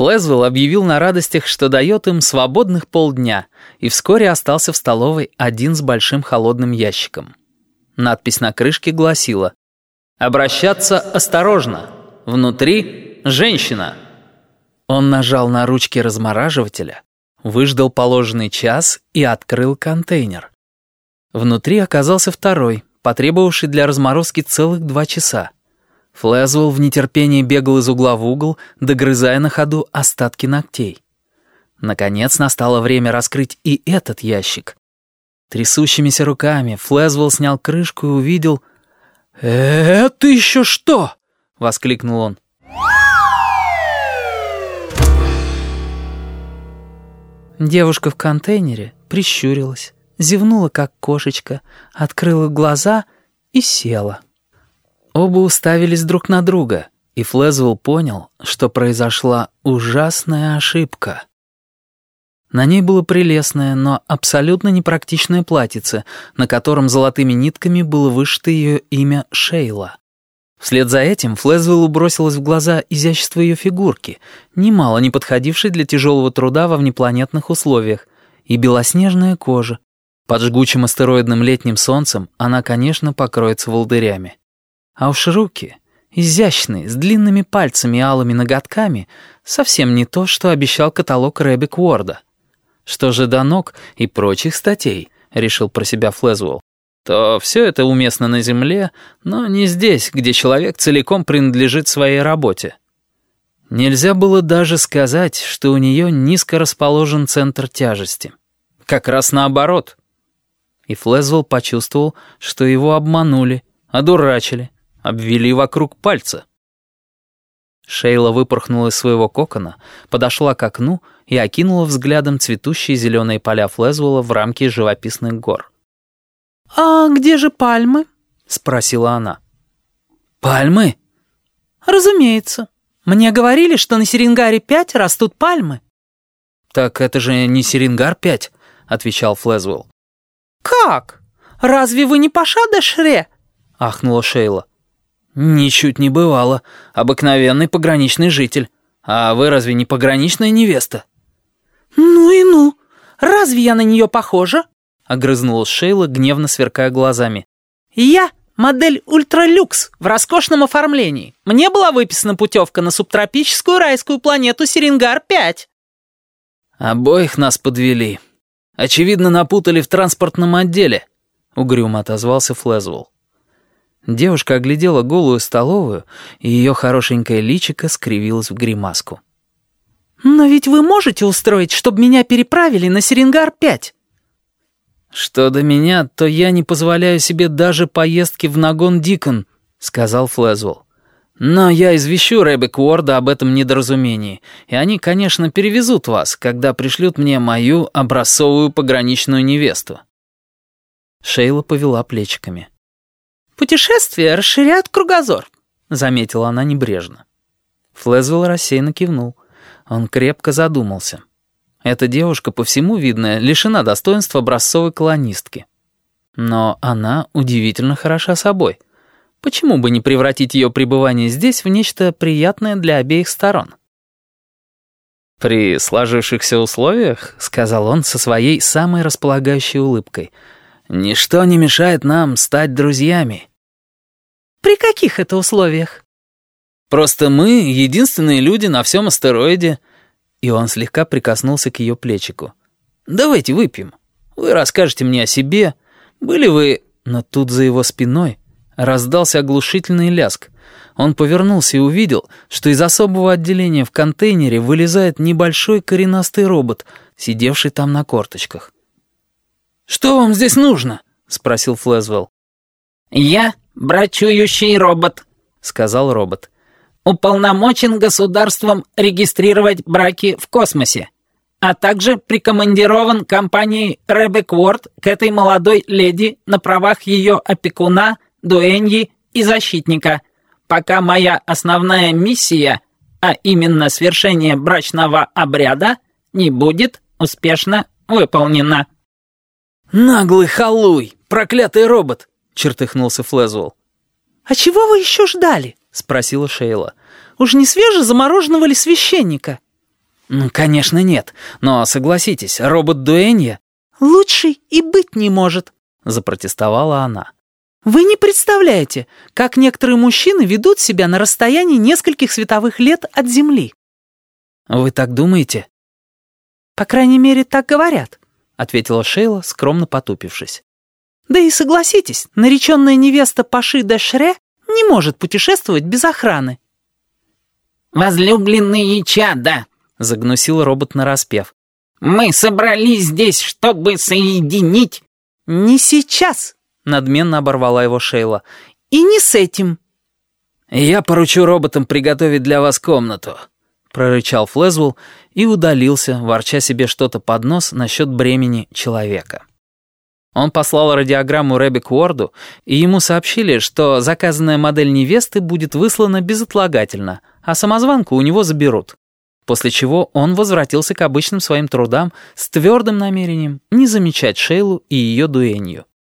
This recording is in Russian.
Флезвелл объявил на радостях, что дает им свободных полдня, и вскоре остался в столовой один с большим холодным ящиком. Надпись на крышке гласила «Обращаться осторожно! Внутри женщина!» Он нажал на ручки размораживателя, выждал положенный час и открыл контейнер. Внутри оказался второй, потребовавший для разморозки целых два часа. Флэзвелл в нетерпении бегал из угла в угол, догрызая на ходу остатки ногтей. Наконец настало время раскрыть и этот ящик. Трясущимися руками Флэзвелл снял крышку и увидел... «Это еще что?» — воскликнул он. Девушка в контейнере прищурилась, зевнула как кошечка, открыла глаза и села. Оба уставились друг на друга, и Флезвелл понял, что произошла ужасная ошибка. На ней было прелестное, но абсолютно непрактичное платьице, на котором золотыми нитками было вышито ее имя Шейла. Вслед за этим Флезвеллу бросилось в глаза изящество ее фигурки, немало не подходившей для тяжелого труда во внепланетных условиях, и белоснежная кожа. Под жгучим астероидным летним солнцем она, конечно, покроется волдырями. А уж руки, изящные, с длинными пальцами и алыми ноготками, совсем не то, что обещал каталог Рэбби Уорда. Что же до ног и прочих статей, решил про себя Флезвелл, то все это уместно на Земле, но не здесь, где человек целиком принадлежит своей работе. Нельзя было даже сказать, что у нее низко расположен центр тяжести. Как раз наоборот. И Флезвелл почувствовал, что его обманули, одурачили, обвели вокруг пальца. Шейла выпорхнула из своего кокона, подошла к окну и окинула взглядом цветущие зеленые поля Флезвелла в рамке живописных гор. «А где же пальмы?» — спросила она. «Пальмы?» «Разумеется. Мне говорили, что на Серенгаре-5 растут пальмы». «Так это же не Серенгар-5», — отвечал Флезвелл. «Как? Разве вы не Паша де Шре?» — ахнула Шейла. «Ничуть не бывало. Обыкновенный пограничный житель. А вы разве не пограничная невеста?» «Ну и ну. Разве я на нее похожа?» Огрызнулась Шейла, гневно сверкая глазами. «Я модель ультралюкс в роскошном оформлении. Мне была выписана путевка на субтропическую райскую планету Серенгар-5». «Обоих нас подвели. Очевидно, напутали в транспортном отделе», — угрюмо отозвался Флезвелл. Девушка оглядела голую столовую, и ее хорошенькое личико скривилось в гримаску. «Но ведь вы можете устроить, чтобы меня переправили на Серенгар-5?» «Что до меня, то я не позволяю себе даже поездки в Нагон-Дикон», — сказал Флезвелл. «Но я извещу Рэбек Уорда об этом недоразумении, и они, конечно, перевезут вас, когда пришлют мне мою образцовую пограничную невесту». Шейла повела плечиками. «Путешествия расширяют кругозор», — заметила она небрежно. Флезвелл рассеянно кивнул. Он крепко задумался. Эта девушка, по всему видно, лишена достоинства образцовой колонистки. Но она удивительно хороша собой. Почему бы не превратить ее пребывание здесь в нечто приятное для обеих сторон? «При сложившихся условиях», — сказал он со своей самой располагающей улыбкой, «ничто не мешает нам стать друзьями». «При каких это условиях?» «Просто мы — единственные люди на всем астероиде». И он слегка прикоснулся к ее плечику. «Давайте выпьем. Вы расскажете мне о себе. Были вы...» Но тут за его спиной раздался оглушительный ляск. Он повернулся и увидел, что из особого отделения в контейнере вылезает небольшой коренастый робот, сидевший там на корточках. «Что вам здесь нужно?» — спросил Флезвелл. «Я брачующий робот», — сказал робот. «Уполномочен государством регистрировать браки в космосе, а также прикомандирован компанией Ребек Уорд к этой молодой леди на правах ее опекуна, дуэньи и защитника, пока моя основная миссия, а именно свершение брачного обряда, не будет успешно выполнена». «Наглый халуй! Проклятый робот!» — чертыхнулся Флезвелл. «А чего вы еще ждали?» — спросила Шейла. «Уж не свежезамороженного ли священника?» «Конечно нет, но согласитесь, робот Дуэнья...» «Лучший и быть не может», — запротестовала она. «Вы не представляете, как некоторые мужчины ведут себя на расстоянии нескольких световых лет от Земли». «Вы так думаете?» «По крайней мере, так говорят», — ответила Шейла, скромно потупившись. «Да и согласитесь, нареченная невеста Паши де Шре не может путешествовать без охраны». «Возлюбленные чада», загнусил робот нараспев. «Мы собрались здесь, чтобы соединить...» «Не сейчас!» — надменно оборвала его Шейла. «И не с этим!» «Я поручу роботам приготовить для вас комнату», — прорычал Флезвелл и удалился, ворча себе что-то под нос насчет бремени человека. Он послал радиограмму Ребек Уорду, и ему сообщили, что заказанная модель невесты будет выслана безотлагательно, а самозванку у него заберут после чего он возвратился к обычным своим трудам с твердым намерением не замечать Шейлу и ее дуэнью.